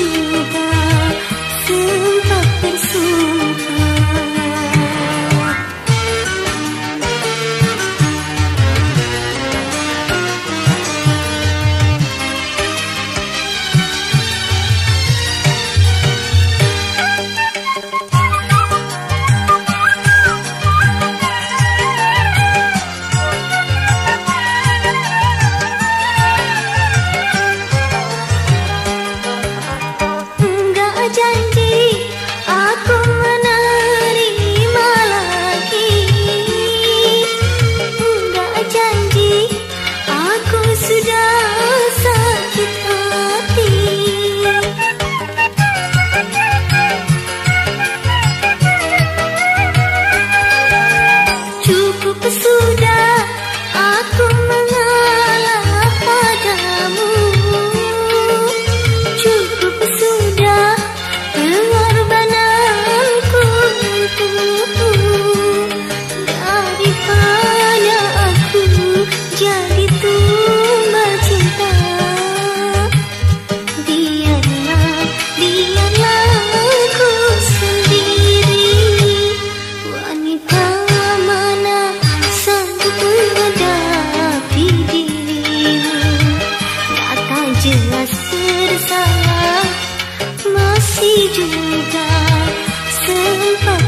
you juga sempat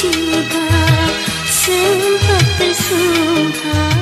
juga sempat tersumpah